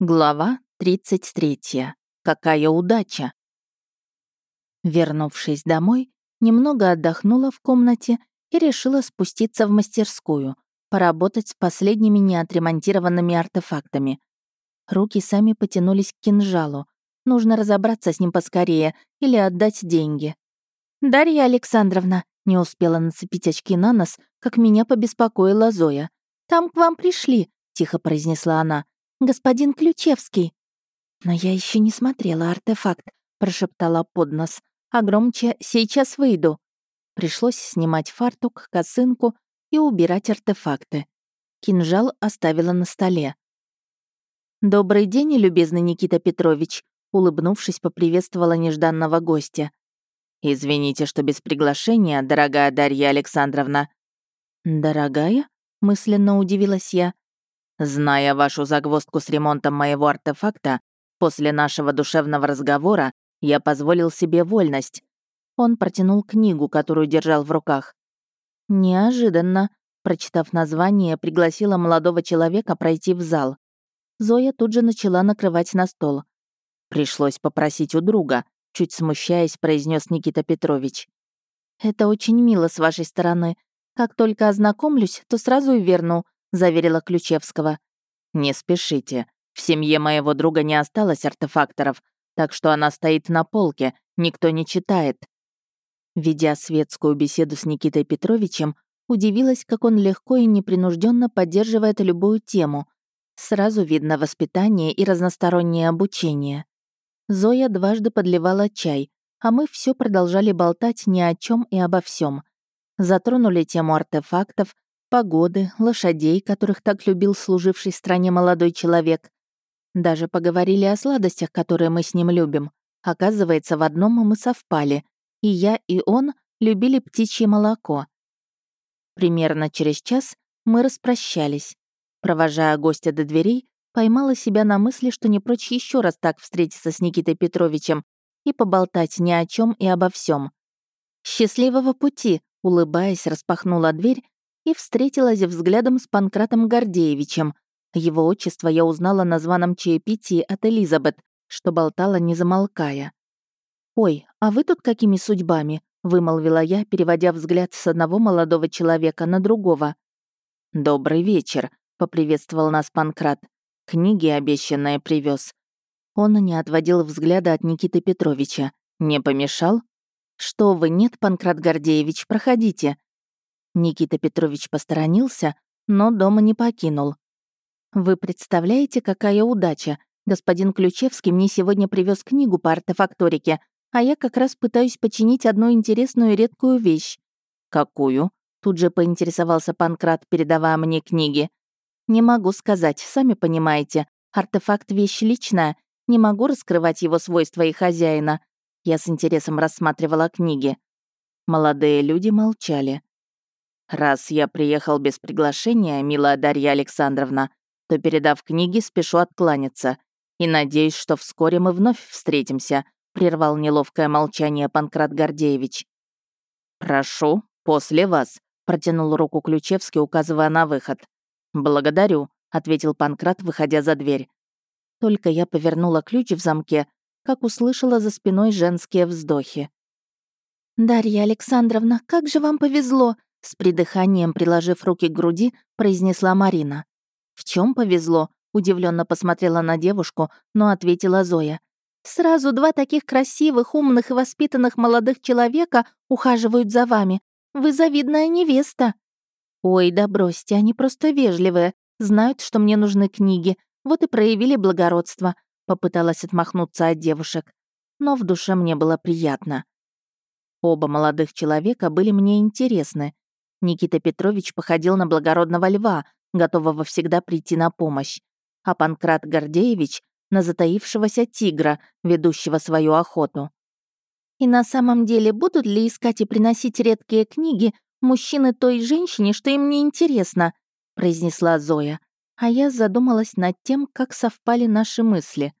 Глава 33. Какая удача! Вернувшись домой, немного отдохнула в комнате и решила спуститься в мастерскую, поработать с последними неотремонтированными артефактами. Руки сами потянулись к кинжалу. Нужно разобраться с ним поскорее или отдать деньги. «Дарья Александровна», не успела нацепить очки на нос, как меня побеспокоила Зоя. «Там к вам пришли», — тихо произнесла она господин Ключевский». «Но я еще не смотрела артефакт», — прошептала под нос, а громче «сейчас выйду». Пришлось снимать фартук, косынку и убирать артефакты. Кинжал оставила на столе. «Добрый день, любезный Никита Петрович», улыбнувшись, поприветствовала нежданного гостя. «Извините, что без приглашения, дорогая Дарья Александровна». «Дорогая?» — мысленно удивилась я. Зная вашу загвоздку с ремонтом моего артефакта, после нашего душевного разговора я позволил себе вольность. Он протянул книгу, которую держал в руках. Неожиданно, прочитав название, пригласила молодого человека пройти в зал. Зоя тут же начала накрывать на стол. Пришлось попросить у друга, чуть смущаясь, произнес Никита Петрович. «Это очень мило с вашей стороны. Как только ознакомлюсь, то сразу и верну», — заверила Ключевского. «Не спешите. В семье моего друга не осталось артефакторов, так что она стоит на полке, никто не читает». Ведя светскую беседу с Никитой Петровичем, удивилась, как он легко и непринужденно поддерживает любую тему. Сразу видно воспитание и разностороннее обучение. Зоя дважды подливала чай, а мы все продолжали болтать ни о чем и обо всем. Затронули тему артефактов, погоды, лошадей, которых так любил служивший стране молодой человек. Даже поговорили о сладостях, которые мы с ним любим. Оказывается, в одном мы совпали. И я, и он любили птичье молоко. Примерно через час мы распрощались. Провожая гостя до дверей, поймала себя на мысли, что не прочь еще раз так встретиться с Никитой Петровичем и поболтать ни о чем и обо всем. «Счастливого пути!» — улыбаясь, распахнула дверь и встретилась взглядом с Панкратом Гордеевичем. Его отчество я узнала на званом чаепитии от Элизабет, что болтала не замолкая. «Ой, а вы тут какими судьбами?» — вымолвила я, переводя взгляд с одного молодого человека на другого. «Добрый вечер», — поприветствовал нас Панкрат. «Книги обещанные привез. Он не отводил взгляда от Никиты Петровича. «Не помешал?» «Что вы, нет, Панкрат Гордеевич, проходите», Никита Петрович посторонился, но дома не покинул. «Вы представляете, какая удача? Господин Ключевский мне сегодня привез книгу по артефакторике, а я как раз пытаюсь починить одну интересную редкую вещь». «Какую?» — тут же поинтересовался Панкрат, передавая мне книги. «Не могу сказать, сами понимаете. Артефакт — вещь личная, не могу раскрывать его свойства и хозяина». Я с интересом рассматривала книги. Молодые люди молчали. Раз я приехал без приглашения, милая Дарья Александровна, то, передав книги, спешу откланяться. И надеюсь, что вскоре мы вновь встретимся», — прервал неловкое молчание Панкрат Гордеевич. «Прошу, после вас», — протянул руку Ключевский, указывая на выход. «Благодарю», — ответил Панкрат, выходя за дверь. Только я повернула ключ в замке, как услышала за спиной женские вздохи. «Дарья Александровна, как же вам повезло!» С придыханием, приложив руки к груди, произнесла Марина. «В чем повезло?» — удивленно посмотрела на девушку, но ответила Зоя. «Сразу два таких красивых, умных и воспитанных молодых человека ухаживают за вами. Вы завидная невеста». «Ой, да бросьте, они просто вежливые, знают, что мне нужны книги, вот и проявили благородство», — попыталась отмахнуться от девушек. Но в душе мне было приятно. Оба молодых человека были мне интересны, Никита Петрович походил на благородного льва, готового всегда прийти на помощь, а Панкрат Гордеевич — на затаившегося тигра, ведущего свою охоту. И на самом деле будут ли искать и приносить редкие книги мужчины той женщине, что им не интересно, произнесла Зоя. А я задумалась над тем, как совпали наши мысли.